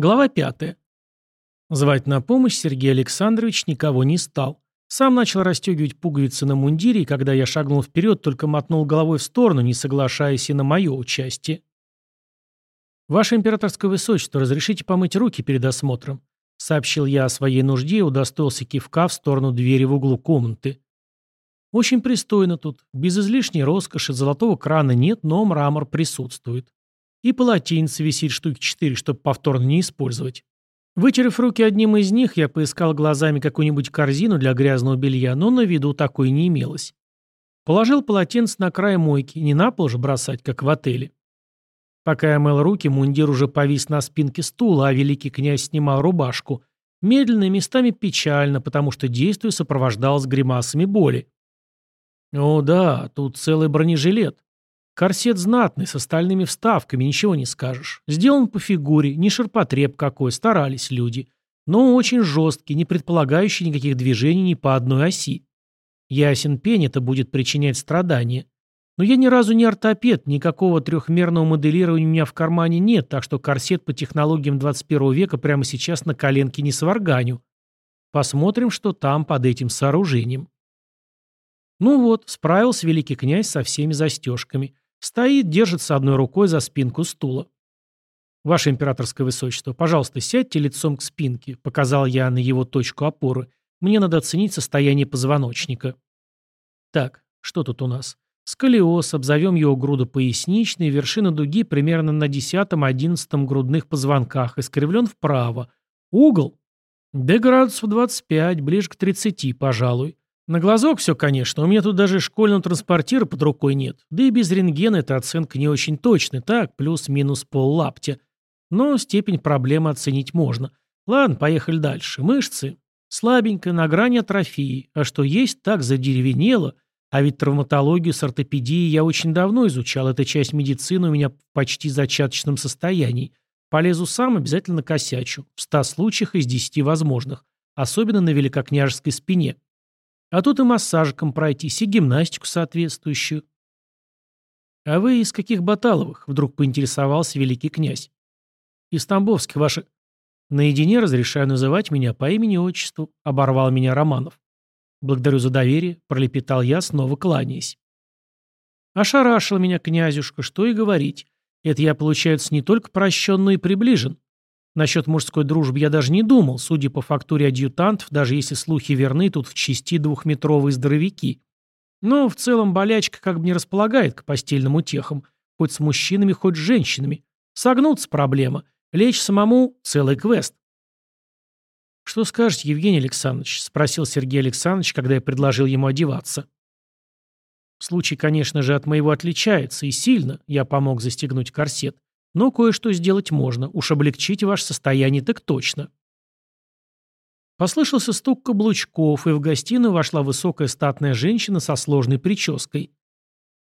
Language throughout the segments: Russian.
Глава 5. Звать на помощь Сергей Александрович никого не стал. Сам начал расстегивать пуговицы на мундире, и когда я шагнул вперед, только мотнул головой в сторону, не соглашаясь и на мое участие. «Ваше императорское высочество, разрешите помыть руки перед осмотром?» Сообщил я о своей нужде и удостоился кивка в сторону двери в углу комнаты. Очень пристойно тут. Без излишней роскоши, золотого крана нет, но мрамор присутствует. И полотенце висит штуки четыре, чтобы повторно не использовать. Вытерев руки одним из них, я поискал глазами какую-нибудь корзину для грязного белья, но на виду такой не имелось. Положил полотенце на край мойки, не на пол же бросать, как в отеле. Пока я мыл руки, мундир уже повис на спинке стула, а великий князь снимал рубашку. Медленно и местами печально, потому что действие сопровождалось гримасами боли. О да, тут целый бронежилет. Корсет знатный, с остальными вставками, ничего не скажешь. Сделан по фигуре, не ширпотреб какой, старались люди. Но очень жесткий, не предполагающий никаких движений ни по одной оси. Ясен пень это будет причинять страдания. Но я ни разу не ортопед, никакого трехмерного моделирования у меня в кармане нет, так что корсет по технологиям 21 века прямо сейчас на коленке не сварганю. Посмотрим, что там под этим сооружением. Ну вот, справился великий князь со всеми застежками. Стоит, держится одной рукой за спинку стула. «Ваше императорское высочество, пожалуйста, сядьте лицом к спинке», — показал я на его точку опоры. «Мне надо оценить состояние позвоночника». Так, что тут у нас? Сколиоз, обзовем его грудопоясничной, вершина дуги примерно на 10-11 грудных позвонках, искривлен вправо. Угол? Да градусов 25, ближе к 30, пожалуй. На глазок все, конечно, у меня тут даже школьного транспортира под рукой нет. Да и без рентгена эта оценка не очень точная, так, плюс-минус пол лаптя. Но степень проблемы оценить можно. Ладно, поехали дальше. Мышцы. Слабенько, на грани атрофии. А что есть, так задеревенело. А ведь травматологию с ортопедией я очень давно изучал. Эта часть медицины у меня в почти зачаточном состоянии. Полезу сам, обязательно косячу. В ста случаях из десяти возможных. Особенно на великокняжеской спине. А тут и массажиком пройтись, и гимнастику соответствующую. «А вы из каких Баталовых?» — вдруг поинтересовался великий князь. «Из Тамбовских, ваши...» «Наедине разрешаю называть меня по имени-отчеству», — оборвал меня Романов. «Благодарю за доверие», — пролепетал я, снова кланяясь. Ошарашил меня князюшка, что и говорить. Это я, получается, не только прощен, но и приближен. Насчет мужской дружбы я даже не думал. Судя по фактуре адъютантов, даже если слухи верны, тут в части двухметровые здоровяки. Но в целом болячка как бы не располагает к постельным утехам. Хоть с мужчинами, хоть с женщинами. Согнуться проблема. Лечь самому – целый квест. «Что скажете, Евгений Александрович?» – спросил Сергей Александрович, когда я предложил ему одеваться. Случай, конечно же, от моего отличается, и сильно я помог застегнуть корсет. Но кое-что сделать можно, уж облегчить ваше состояние так точно. Послышался стук каблучков, и в гостиную вошла высокая статная женщина со сложной прической.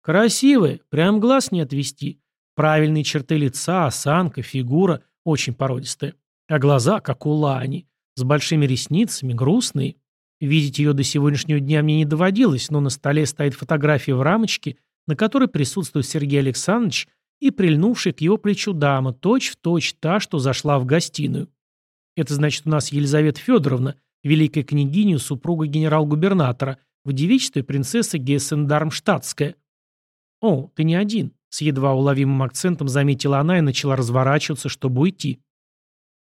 Красивая, прям глаз не отвести. Правильные черты лица, осанка, фигура, очень породистая. А глаза, как у Лани, с большими ресницами, грустные. Видеть ее до сегодняшнего дня мне не доводилось, но на столе стоит фотография в рамочке, на которой присутствует Сергей Александрович и прильнувшая к его плечу дама, точь-в-точь та, что зашла в гостиную. Это значит, у нас Елизавета Федоровна, великая княгиня, супруга генерал-губернатора, в девичестве принцесса Гессен-Дармштадтская. «О, ты не один», — с едва уловимым акцентом заметила она и начала разворачиваться, чтобы уйти.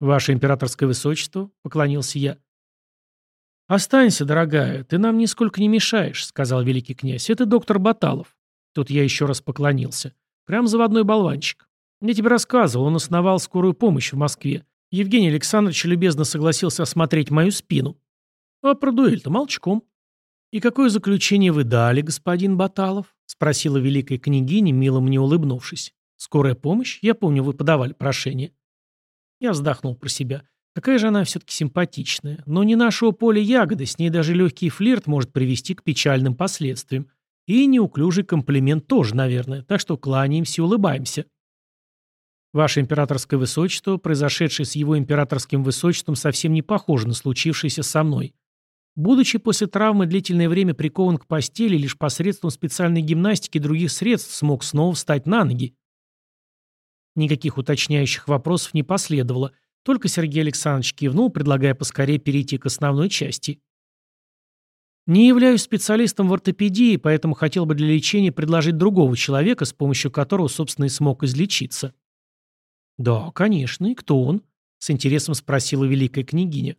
«Ваше императорское высочество», — поклонился я. «Останься, дорогая, ты нам нисколько не мешаешь», — сказал великий князь. «Это доктор Баталов». Тут я еще раз поклонился. Прям заводной болванчик. Я тебе рассказывал, он основал скорую помощь в Москве. Евгений Александрович любезно согласился осмотреть мою спину. А про дуэль-то молчком. «И какое заключение вы дали, господин Баталов?» — спросила великая княгиня, мило мне улыбнувшись. «Скорая помощь? Я помню, вы подавали прошение». Я вздохнул про себя. Какая же она все-таки симпатичная. Но не нашего поля ягоды, с ней даже легкий флирт может привести к печальным последствиям. И неуклюжий комплимент тоже, наверное, так что кланяемся и улыбаемся. Ваше императорское высочество, произошедшее с его императорским высочеством, совсем не похоже на случившееся со мной. Будучи после травмы длительное время прикован к постели, лишь посредством специальной гимнастики и других средств смог снова встать на ноги. Никаких уточняющих вопросов не последовало, Только Сергей Александрович кивнул, предлагая поскорее перейти к основной части. Не являюсь специалистом в ортопедии, поэтому хотел бы для лечения предложить другого человека, с помощью которого, собственно, и смог излечиться. Да, конечно, и кто он? С интересом спросила великая княгиня.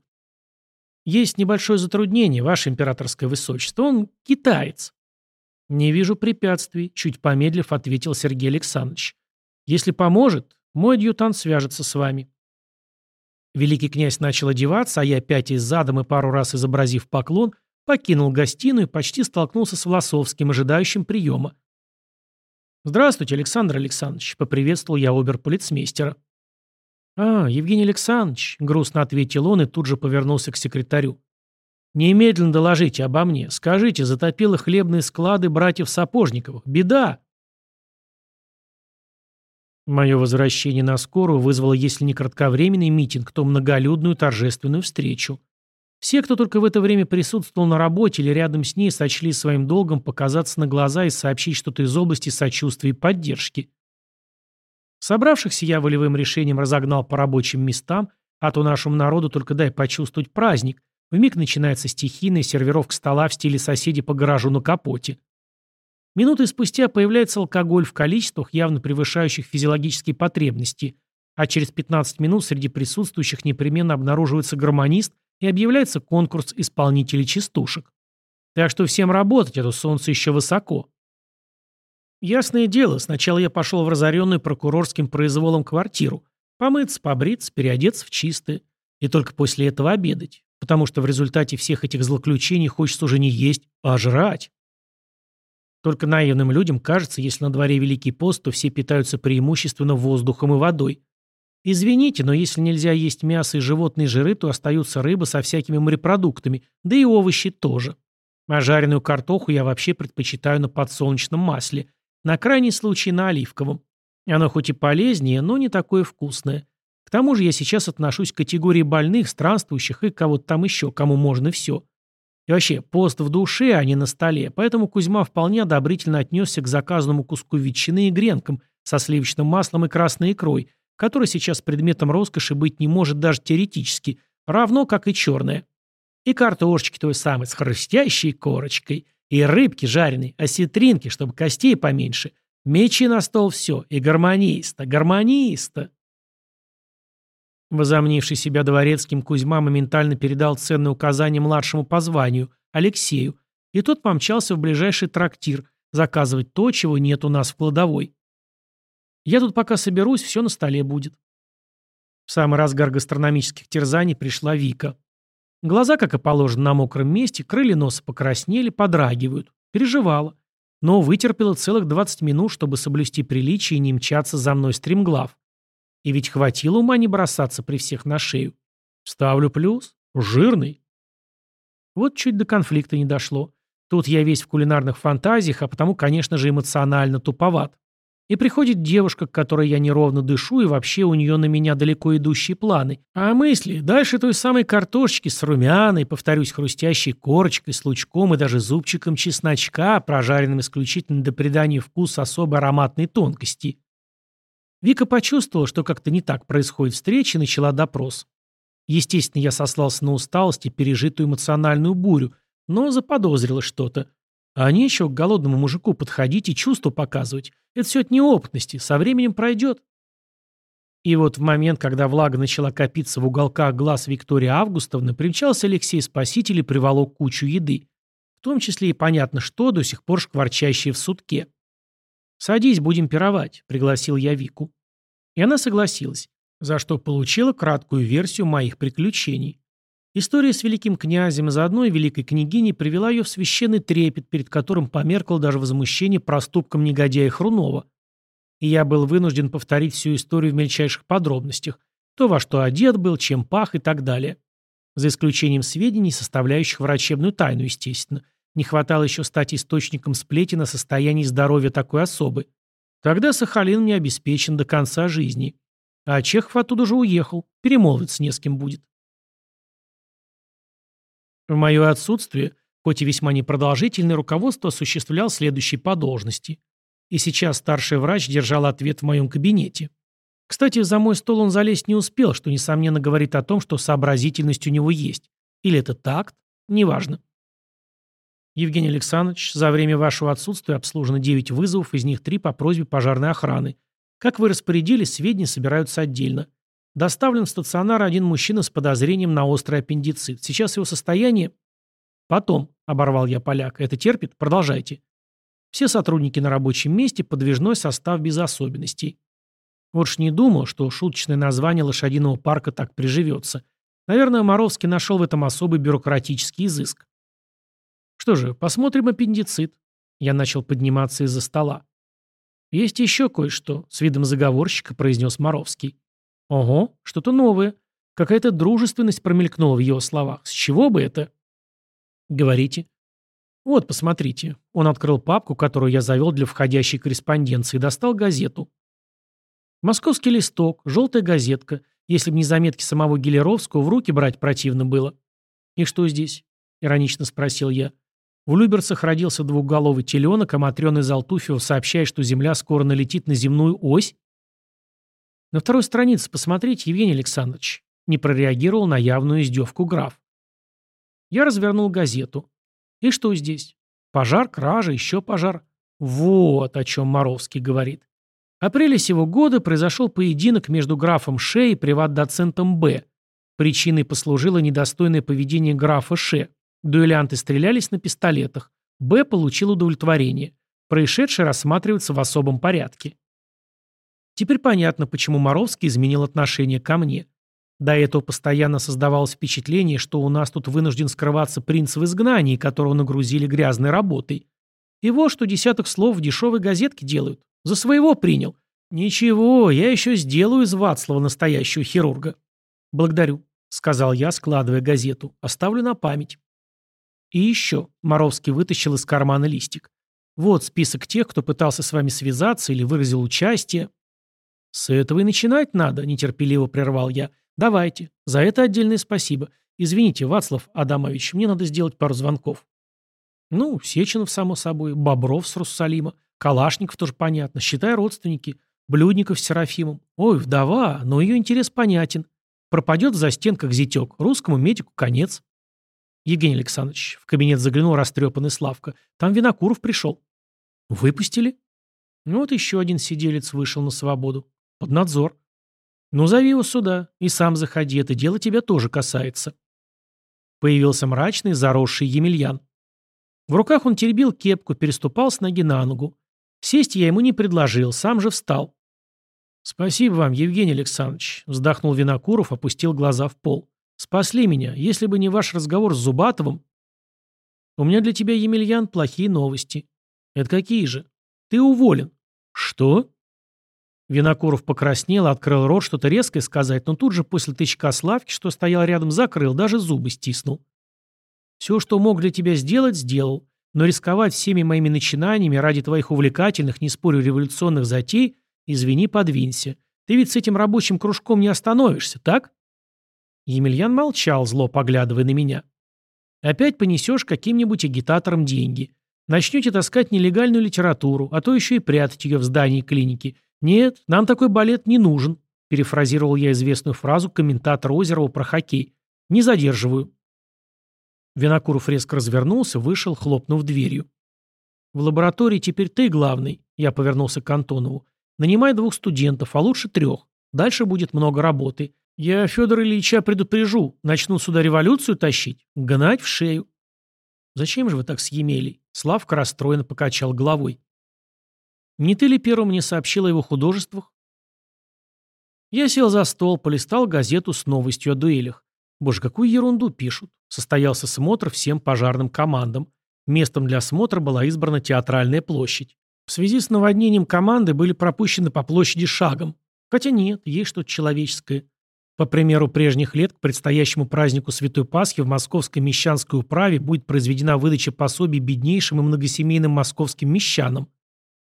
Есть небольшое затруднение, ваше императорское высочество. Он китаец. Не вижу препятствий, чуть помедлив, ответил Сергей Александрович. Если поможет, мой адъютант свяжется с вами. Великий князь начал одеваться, а я, пятясь задом и пару раз изобразив поклон, покинул гостиную и почти столкнулся с Власовским, ожидающим приема. «Здравствуйте, Александр Александрович», — поприветствовал я оберполицмейстера. «А, Евгений Александрович», — грустно ответил он и тут же повернулся к секретарю. «Немедленно доложите обо мне. Скажите, затопило хлебные склады братьев Сапожниковых. Беда!» Мое возвращение на скорую вызвало, если не кратковременный митинг, то многолюдную торжественную встречу. Все, кто только в это время присутствовал на работе или рядом с ней, сочли своим долгом показаться на глаза и сообщить что-то из области сочувствия и поддержки. Собравшихся я волевым решением разогнал по рабочим местам, а то нашему народу только дай почувствовать праздник. Вмиг начинается стихийная сервировка стола в стиле соседей по гаражу на капоте. Минуты спустя появляется алкоголь в количествах, явно превышающих физиологические потребности, а через 15 минут среди присутствующих непременно обнаруживается гармонист и объявляется конкурс исполнителей частушек. Так что всем работать, а то солнце еще высоко. Ясное дело, сначала я пошел в разоренную прокурорским произволом квартиру. Помыться, побриться, переодеться в чистое. И только после этого обедать. Потому что в результате всех этих злоключений хочется уже не есть, а жрать. Только наивным людям кажется, если на дворе Великий пост, то все питаются преимущественно воздухом и водой. Извините, но если нельзя есть мясо и животные жиры, то остаются рыба со всякими морепродуктами, да и овощи тоже. А жареную картоху я вообще предпочитаю на подсолнечном масле, на крайний случай на оливковом. Оно хоть и полезнее, но не такое вкусное. К тому же я сейчас отношусь к категории больных, странствующих и кого-то там еще, кому можно все. И вообще, пост в душе, а не на столе, поэтому Кузьма вполне одобрительно отнесся к заказанному куску ветчины и гренкам со сливочным маслом и красной икрой, который сейчас предметом роскоши быть не может даже теоретически, равно как и черное. И картошечки той самой с хрустящей корочкой, и рыбки жареной, осетринки, чтобы костей поменьше. Мечи на стол все, и гармониста, гармониста. Возомнивший себя дворецким Кузьма моментально передал ценные указания младшему по званию, Алексею, и тот помчался в ближайший трактир, заказывать то, чего нет у нас в кладовой. Я тут пока соберусь, все на столе будет. В самый разгар гастрономических терзаний пришла Вика. Глаза, как и положено, на мокром месте, крылья носа покраснели, подрагивают. Переживала. Но вытерпела целых 20 минут, чтобы соблюсти приличие и не мчаться за мной стримглав. И ведь хватило ума не бросаться при всех на шею. Ставлю плюс. Жирный. Вот чуть до конфликта не дошло. Тут я весь в кулинарных фантазиях, а потому, конечно же, эмоционально туповат. И приходит девушка, к которой я неровно дышу, и вообще у нее на меня далеко идущие планы. А мысли дальше той самой картошечки с румяной, повторюсь, хрустящей корочкой, с лучком и даже зубчиком чесночка, прожаренным исключительно до придания вкуса особой ароматной тонкости. Вика почувствовала, что как-то не так происходит встреча, и начала допрос. Естественно, я сослался на усталость и пережитую эмоциональную бурю, но заподозрила что-то. А нечего к голодному мужику подходить и чувства показывать. Это все от неопытности, со временем пройдет. И вот в момент, когда влага начала копиться в уголках глаз Виктории Августовны, примчался Алексей Спаситель и приволок кучу еды. В том числе и понятно что, до сих пор шкварчащие в сутке. «Садись, будем пировать», — пригласил я Вику. И она согласилась, за что получила краткую версию моих приключений. История с великим князем и заодно и великой княгиней привела ее в священный трепет, перед которым померкло даже возмущение проступком негодяя Хрунова. И я был вынужден повторить всю историю в мельчайших подробностях. То, во что одет был, чем пах и так далее. За исключением сведений, составляющих врачебную тайну, естественно. Не хватало еще стать источником сплетен о состоянии здоровья такой особы. Тогда Сахалин мне обеспечен до конца жизни. А Чехов оттуда же уехал. Перемолвиться не с кем будет. В мое отсутствие, хоть и весьма непродолжительное, руководство осуществлял следующие по должности. И сейчас старший врач держал ответ в моем кабинете. Кстати, за мой стол он залезть не успел, что, несомненно, говорит о том, что сообразительность у него есть. Или это такт? Неважно. Евгений Александрович, за время вашего отсутствия обслужено 9 вызовов, из них 3 по просьбе пожарной охраны. Как вы распорядились, сведения собираются отдельно. Доставлен в стационар один мужчина с подозрением на острый аппендицит. Сейчас его состояние... Потом, оборвал я поляка, это терпит? Продолжайте. Все сотрудники на рабочем месте, подвижной состав без особенностей. Вот ж не думал, что шуточное название лошадиного парка так приживется. Наверное, Моровский нашел в этом особый бюрократический изыск. Что же, посмотрим аппендицит. Я начал подниматься из-за стола. Есть еще кое-что, с видом заговорщика произнес Моровский. Ого, что-то новое. Какая-то дружественность промелькнула в его словах. С чего бы это? Говорите. Вот, посмотрите. Он открыл папку, которую я завел для входящей корреспонденции, и достал газету. Московский листок, желтая газетка. Если бы не заметки самого Гелеровского, в руки брать противно было. И что здесь? Иронично спросил я. В Люберцах родился двухголовый теленок, а Матрёна из Алтуфьева сообщает, что Земля скоро налетит на земную ось. На второй странице посмотрите, Евгений Александрович. Не прореагировал на явную издевку граф. Я развернул газету. И что здесь? Пожар, кража, еще пожар. Вот о чем Моровский говорит. В апреле сего года произошел поединок между графом Ше и приват-доцентом Б. Причиной послужило недостойное поведение графа Ше. Дуэлянты стрелялись на пистолетах. Б получил удовлетворение. Происшедшее рассматривается в особом порядке. Теперь понятно, почему Моровский изменил отношение ко мне. До этого постоянно создавалось впечатление, что у нас тут вынужден скрываться принц в изгнании, которого нагрузили грязной работой. И вот что десяток слов в дешевой газетке делают. За своего принял. Ничего, я еще сделаю из Вацлава настоящего хирурга. Благодарю, сказал я, складывая газету. Оставлю на память. И еще, Моровский вытащил из кармана листик. Вот список тех, кто пытался с вами связаться или выразил участие. С этого и начинать надо, нетерпеливо прервал я. «Давайте. За это отдельное спасибо. Извините, Вацлав Адамович, мне надо сделать пару звонков». «Ну, Сеченов, само собой, Бобров с Руссалима, Калашников тоже понятно, считай родственники, Блюдников с Серафимом. Ой, вдова, но ее интерес понятен. Пропадет в застенках зятек, русскому медику конец». «Евгений Александрович», в кабинет заглянул растрепанный Славка, «там Винокуров пришел». «Выпустили?» Вот еще один сиделец вышел на свободу. Под надзор. «Ну, зови его сюда, и сам заходи, это дело тебя тоже касается». Появился мрачный, заросший Емельян. В руках он теребил кепку, переступал с ноги на ногу. Сесть я ему не предложил, сам же встал. «Спасибо вам, Евгений Александрович», — вздохнул Винокуров, опустил глаза в пол. «Спасли меня. Если бы не ваш разговор с Зубатовым...» «У меня для тебя, Емельян, плохие новости». «Это какие же?» «Ты уволен». «Что?» Винокуров покраснел, открыл рот что-то резкое сказать, но тут же после тычка Славки, что стоял рядом, закрыл, даже зубы стиснул. «Все, что мог для тебя сделать, сделал. Но рисковать всеми моими начинаниями ради твоих увлекательных, не спорю, революционных затей, извини, подвинься. Ты ведь с этим рабочим кружком не остановишься, так?» Емельян молчал, зло поглядывая на меня. «Опять понесешь каким-нибудь агитаторам деньги. Начнете таскать нелегальную литературу, а то еще и прятать ее в здании клиники». «Нет, нам такой балет не нужен», – перефразировал я известную фразу комментатора Озерова про хоккей. «Не задерживаю». Винокуров резко развернулся, вышел, хлопнув дверью. «В лаборатории теперь ты главный», – я повернулся к Антонову. «Нанимай двух студентов, а лучше трех. Дальше будет много работы. Я Федора Ильича предупрежу. Начну сюда революцию тащить. Гнать в шею». «Зачем же вы так съемели?» Славка расстроенно покачал головой. Не ты ли первым мне сообщил о его художествах? Я сел за стол, полистал газету с новостью о дуэлях. Боже, какую ерунду пишут. Состоялся смотр всем пожарным командам. Местом для осмотра была избрана театральная площадь. В связи с наводнением команды были пропущены по площади шагом. Хотя нет, есть что-то человеческое. По примеру прежних лет, к предстоящему празднику Святой Пасхи в Московской мещанской управе будет произведена выдача пособий беднейшим и многосемейным московским мещанам.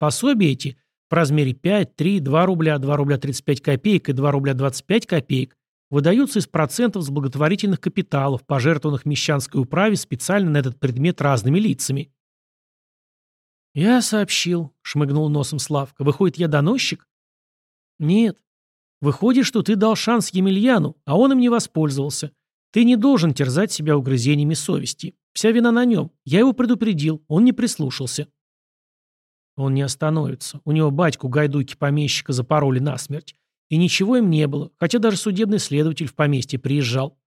Пособия эти в размере 5, 3, 2 рубля, 2 рубля 35 копеек и 2 рубля 25 копеек выдаются из процентов с благотворительных капиталов, пожертвованных Мещанской управе специально на этот предмет разными лицами. «Я сообщил», — шмыгнул носом Славка. «Выходит, я доносчик?» «Нет. Выходит, что ты дал шанс Емельяну, а он им не воспользовался. Ты не должен терзать себя угрызениями совести. Вся вина на нем. Я его предупредил, он не прислушался. Он не остановится. У него батьку гайдуки помещика запороли насмерть. И ничего им не было, хотя даже судебный следователь в поместье приезжал.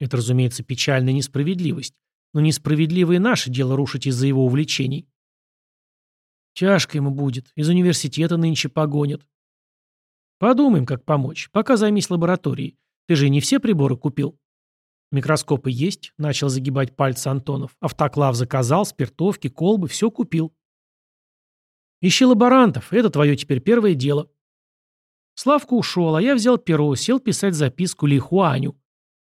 Это, разумеется, печальная несправедливость. Но несправедливо и наше дело рушить из-за его увлечений. Тяжко ему будет. Из университета нынче погонят. Подумаем, как помочь. Пока займись лабораторией. Ты же не все приборы купил. Микроскопы есть, начал загибать пальцы Антонов. Автоклав заказал, спиртовки, колбы, все купил. Ищи лаборантов, это твое теперь первое дело. Славка ушел, а я взял перо, сел писать записку Ли Хуаню.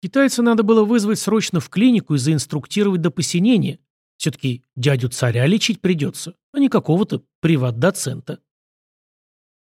Китайца надо было вызвать срочно в клинику и заинструктировать до посинения. Все-таки дядю царя лечить придется, а не какого-то приват-доцента.